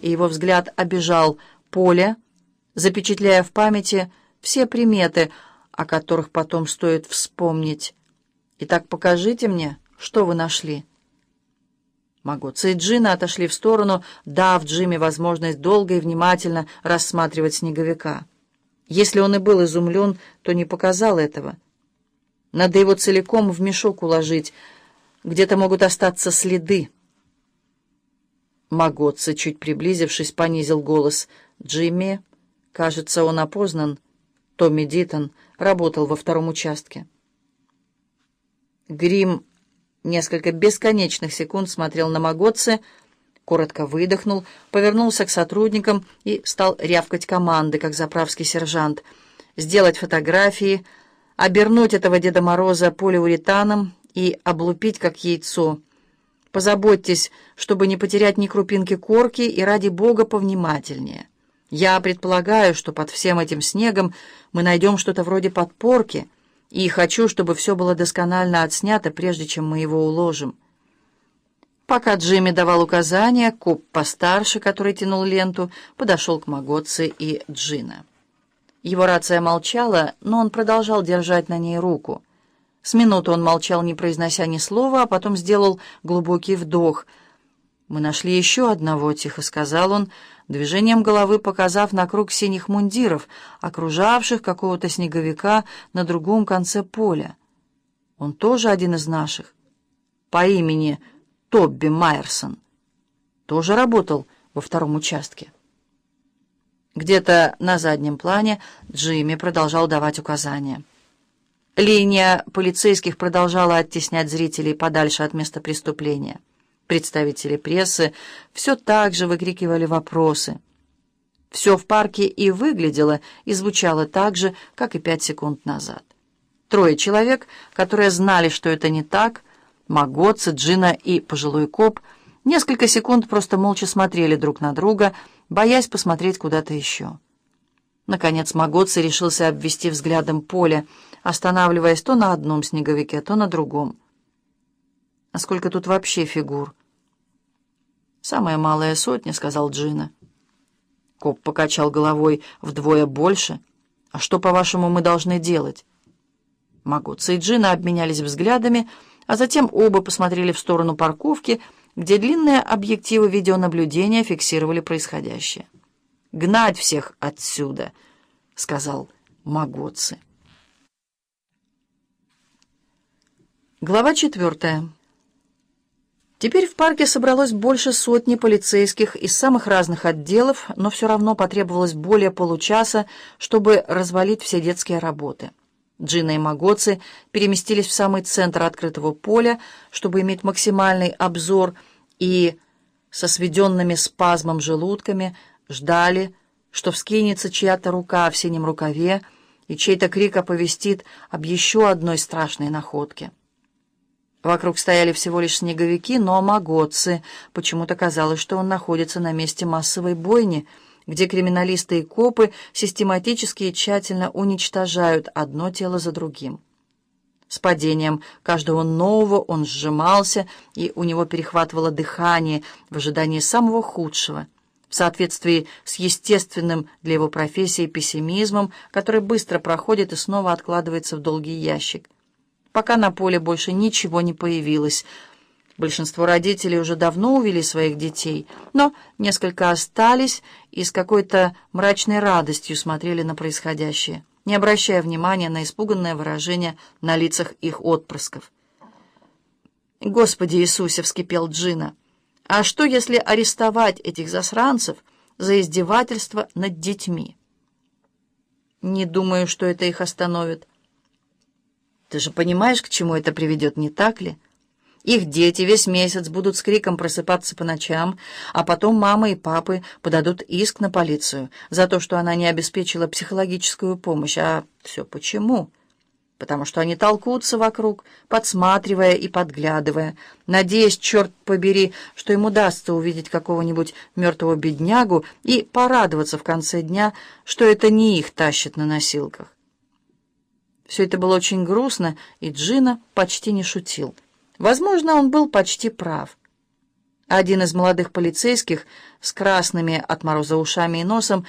и его взгляд обижал поле, запечатляя в памяти все приметы, о которых потом стоит вспомнить. «Итак, покажите мне, что вы нашли». Магоца и Джина отошли в сторону, дав Джимми возможность долго и внимательно рассматривать снеговика. Если он и был изумлен, то не показал этого. Надо его целиком в мешок уложить. Где-то могут остаться следы. Магоца, чуть приблизившись, понизил голос. «Джимми, кажется, он опознан. Томми Дитон работал во втором участке». Грим несколько бесконечных секунд смотрел на Магоце, коротко выдохнул, повернулся к сотрудникам и стал рявкать команды, как заправский сержант. Сделать фотографии, обернуть этого Деда Мороза полиуретаном и облупить, как яйцо. Позаботьтесь, чтобы не потерять ни крупинки корки, и ради бога повнимательнее. Я предполагаю, что под всем этим снегом мы найдем что-то вроде подпорки — и хочу, чтобы все было досконально отснято, прежде чем мы его уложим. Пока Джимми давал указания, коп постарше, который тянул ленту, подошел к Магоци и Джина. Его рация молчала, но он продолжал держать на ней руку. С минуты он молчал, не произнося ни слова, а потом сделал глубокий вдох. «Мы нашли еще одного», — тихо сказал он, — движением головы показав на круг синих мундиров, окружавших какого-то снеговика на другом конце поля. Он тоже один из наших, по имени Тобби Майерсон. Тоже работал во втором участке. Где-то на заднем плане Джимми продолжал давать указания. Линия полицейских продолжала оттеснять зрителей подальше от места преступления. Представители прессы все так же выкрикивали вопросы. Все в парке и выглядело, и звучало так же, как и пять секунд назад. Трое человек, которые знали, что это не так, Магоцы, Джина и пожилой коп, несколько секунд просто молча смотрели друг на друга, боясь посмотреть куда-то еще. Наконец Магоцы решился обвести взглядом поле, останавливаясь то на одном снеговике, то на другом. А сколько тут вообще фигур? «Самая малая сотня», — сказал Джина. Коп покачал головой вдвое больше. «А что, по-вашему, мы должны делать?» Магоца и Джина обменялись взглядами, а затем оба посмотрели в сторону парковки, где длинные объективы видеонаблюдения фиксировали происходящее. «Гнать всех отсюда», — сказал Магоцы. Глава четвертая. Теперь в парке собралось больше сотни полицейских из самых разных отделов, но все равно потребовалось более получаса, чтобы развалить все детские работы. Джина и Магоци переместились в самый центр открытого поля, чтобы иметь максимальный обзор, и со сведенными спазмом желудками ждали, что вскинется чья-то рука в синем рукаве, и чей-то крик оповестит об еще одной страшной находке. Вокруг стояли всего лишь снеговики, но магоцы. Почему-то казалось, что он находится на месте массовой бойни, где криминалисты и копы систематически и тщательно уничтожают одно тело за другим. С падением каждого нового он сжимался, и у него перехватывало дыхание в ожидании самого худшего, в соответствии с естественным для его профессии пессимизмом, который быстро проходит и снова откладывается в долгий ящик пока на поле больше ничего не появилось. Большинство родителей уже давно увели своих детей, но несколько остались и с какой-то мрачной радостью смотрели на происходящее, не обращая внимания на испуганное выражение на лицах их отпрысков. «Господи Иисусе!» — вскипел Джина. «А что, если арестовать этих засранцев за издевательство над детьми?» «Не думаю, что это их остановит». Ты же понимаешь, к чему это приведет, не так ли? Их дети весь месяц будут с криком просыпаться по ночам, а потом мама и папы подадут иск на полицию за то, что она не обеспечила психологическую помощь. А все почему? Потому что они толкутся вокруг, подсматривая и подглядывая, надеясь, черт побери, что им удастся увидеть какого-нибудь мертвого беднягу и порадоваться в конце дня, что это не их тащат на носилках. Все это было очень грустно, и Джина почти не шутил. Возможно, он был почти прав. Один из молодых полицейских с красными от мороза ушами и носом